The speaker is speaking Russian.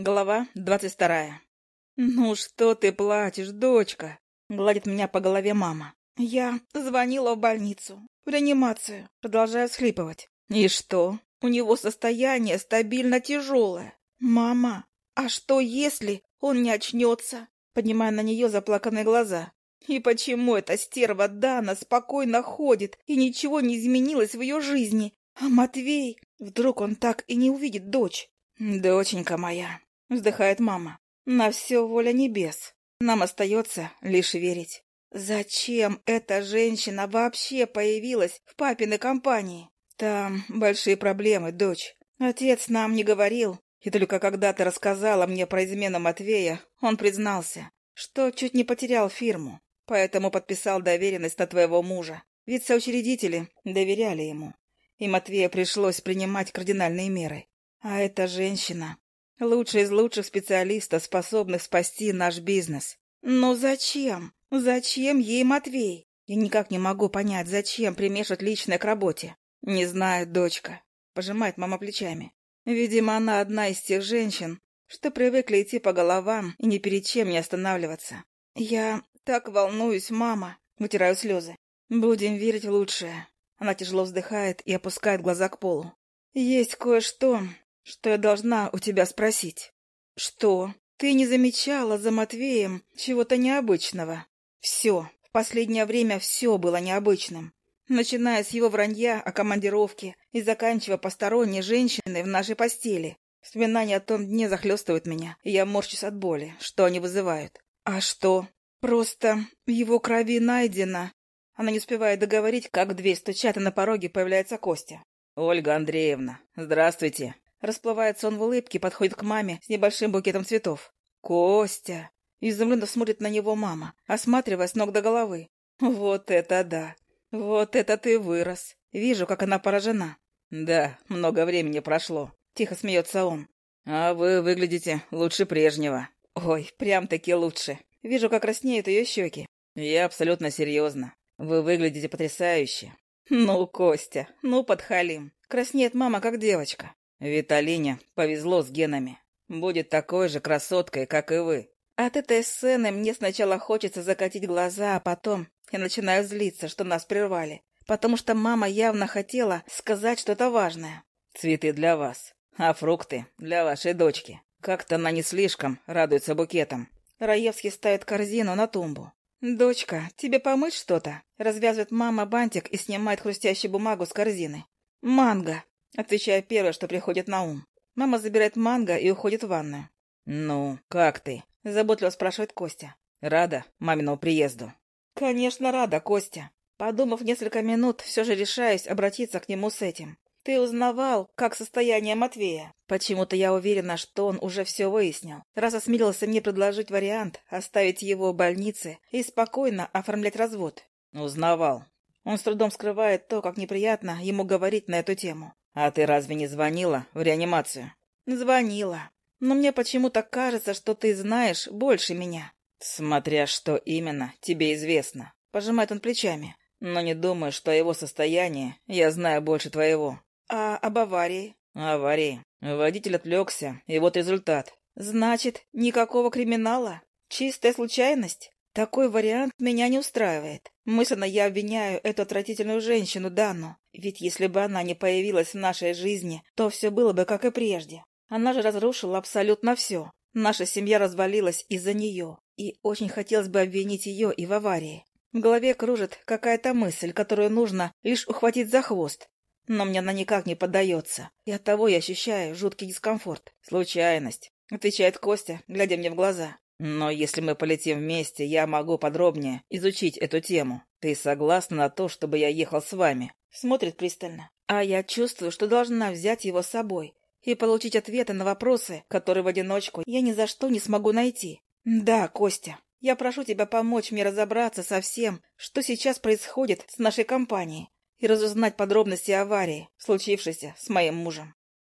Глава двадцать вторая. «Ну что ты плачешь, дочка?» — гладит меня по голове мама. «Я звонила в больницу, в реанимацию, продолжаю схлипывать. И что? У него состояние стабильно тяжелое. Мама, а что если он не очнется?» Поднимая на нее заплаканные глаза. «И почему эта стерва Дана спокойно ходит, и ничего не изменилось в ее жизни? А Матвей, вдруг он так и не увидит дочь?» «Доченька моя, Вздыхает мама. На все воля небес. Нам остается лишь верить. Зачем эта женщина вообще появилась в папиной компании? Там большие проблемы, дочь. Отец нам не говорил, и только когда ты рассказала мне про измену Матвея, он признался, что чуть не потерял фирму, поэтому подписал доверенность на твоего мужа. Ведь соучредители доверяли ему, и Матвея пришлось принимать кардинальные меры. А эта женщина Лучший из лучших специалистов, способных спасти наш бизнес. Но зачем? Зачем ей Матвей? Я никак не могу понять, зачем примешивать личное к работе. Не знаю, дочка. Пожимает мама плечами. Видимо, она одна из тех женщин, что привыкли идти по головам и ни перед чем не останавливаться. Я так волнуюсь, мама. Вытираю слезы. Будем верить в лучшее. Она тяжело вздыхает и опускает глаза к полу. Есть кое-что, что я должна у тебя спросить. Что? Ты не замечала за Матвеем чего-то необычного? Все. В последнее время все было необычным. Начиная с его вранья о командировке и заканчивая посторонней женщиной в нашей постели. Вспоминания о том дне захлестывают меня, и я морщусь от боли, что они вызывают. А что? Просто в его крови найдено. Она не успевает договорить, как в дверь стучат, и на пороге появляется Костя. «Ольга Андреевна, здравствуйте!» Расплывается он в улыбке, подходит к маме с небольшим букетом цветов. «Костя!» Изумленно смотрит на него мама, осматривая с ног до головы. «Вот это да! Вот это ты вырос! Вижу, как она поражена!» «Да, много времени прошло», — тихо смеется он. «А вы выглядите лучше прежнего». «Ой, прям-таки лучше. Вижу, как краснеют ее щеки». «Я абсолютно серьезно. Вы выглядите потрясающе». «Ну, Костя, ну, подхалим. Краснеет мама, как девочка. Виталине повезло с генами. Будет такой же красоткой, как и вы. От этой сцены мне сначала хочется закатить глаза, а потом я начинаю злиться, что нас прервали. Потому что мама явно хотела сказать что-то важное. Цветы для вас, а фрукты для вашей дочки. Как-то она не слишком радуется букетам. Раевский ставит корзину на тумбу. «Дочка, тебе помыть что-то?» Развязывает мама бантик и снимает хрустящую бумагу с корзины. «Манго!» Отвечаю первое, что приходит на ум. Мама забирает манго и уходит в ванную. «Ну, как ты?» — заботливо спрашивает Костя. «Рада маминому приезду?» «Конечно, рада, Костя. Подумав несколько минут, все же решаюсь обратиться к нему с этим. Ты узнавал, как состояние Матвея? Почему-то я уверена, что он уже все выяснил. Раз осмелился мне предложить вариант оставить его в больнице и спокойно оформлять развод. Узнавал. Он с трудом скрывает то, как неприятно ему говорить на эту тему. «А ты разве не звонила в реанимацию?» «Звонила. Но мне почему-то кажется, что ты знаешь больше меня». «Смотря что именно тебе известно», — пожимает он плечами. «Но не думаю, что о его состоянии я знаю больше твоего». «А об аварии?» «Аварии. Водитель отвлекся, и вот результат». «Значит, никакого криминала? Чистая случайность?» Такой вариант меня не устраивает. Мысленно я обвиняю эту отвратительную женщину Данну. Ведь если бы она не появилась в нашей жизни, то все было бы как и прежде. Она же разрушила абсолютно все. Наша семья развалилась из-за нее. И очень хотелось бы обвинить ее и в аварии. В голове кружит какая-то мысль, которую нужно лишь ухватить за хвост. Но мне она никак не поддается. И оттого я ощущаю жуткий дискомфорт. «Случайность», — отвечает Костя, глядя мне в глаза. Но если мы полетим вместе, я могу подробнее изучить эту тему. Ты согласна на то, чтобы я ехал с вами?» Смотрит пристально. А я чувствую, что должна взять его с собой и получить ответы на вопросы, которые в одиночку я ни за что не смогу найти. «Да, Костя, я прошу тебя помочь мне разобраться со всем, что сейчас происходит с нашей компанией, и разузнать подробности аварии, случившейся с моим мужем».